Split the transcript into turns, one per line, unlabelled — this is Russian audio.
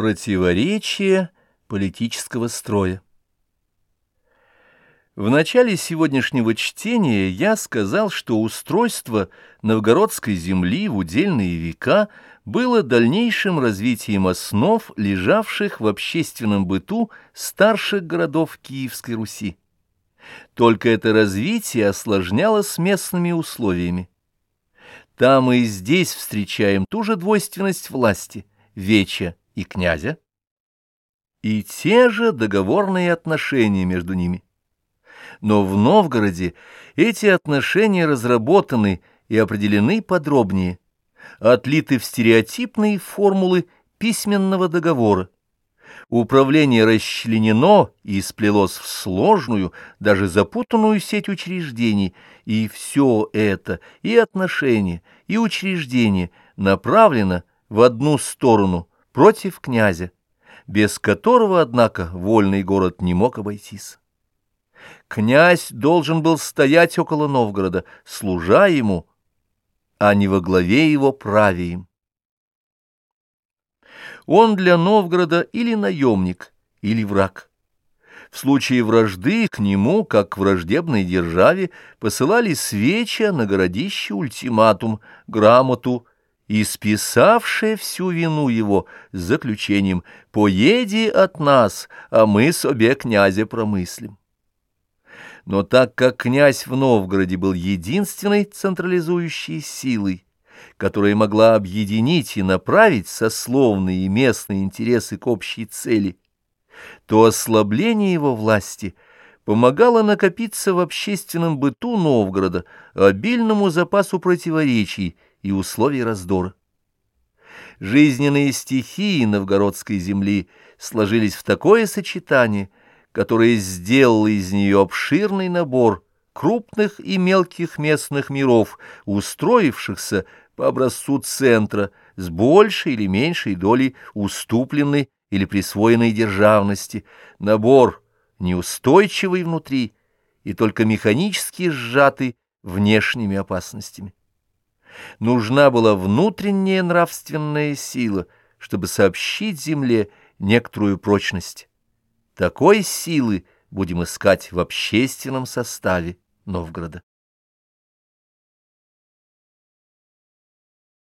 Противоречие политического строя В начале сегодняшнего чтения я сказал, что устройство новгородской земли в удельные века было дальнейшим развитием основ, лежавших в общественном быту старших городов Киевской Руси. Только это развитие осложнялось местными условиями. Там и здесь встречаем ту же двойственность власти, веча, и князя, и те же договорные отношения между ними. Но в Новгороде эти отношения разработаны и определены подробнее, отлиты в стереотипные формулы письменного договора. Управление расчленено и сплелось в сложную, даже запутанную сеть учреждений, и все это, и отношения, и учреждения направлено в одну сторону – против князя, без которого, однако, вольный город не мог обойтись. Князь должен был стоять около Новгорода, служа ему, а не во главе его праве. Он для Новгорода или наемник, или враг. В случае вражды к нему, как к враждебной державе, посылали свеча на городище ультиматум, грамоту и списавшая всю вину его заключением «Поеди от нас, а мы себе князя промыслим». Но так как князь в Новгороде был единственной централизующей силой, которая могла объединить и направить сословные и местные интересы к общей цели, то ослабление его власти помогало накопиться в общественном быту Новгорода обильному запасу противоречий и условий раздора. Жизненные стихии новгородской земли сложились в такое сочетание, которое сделало из нее обширный набор крупных и мелких местных миров, устроившихся по образцу центра с большей или меньшей долей уступленной или присвоенной державности, набор неустойчивый внутри и только механически сжатый внешними опасностями. Нужна была внутренняя нравственная сила, чтобы сообщить земле некоторую прочность. Такой силы будем искать в общественном составе Новгорода.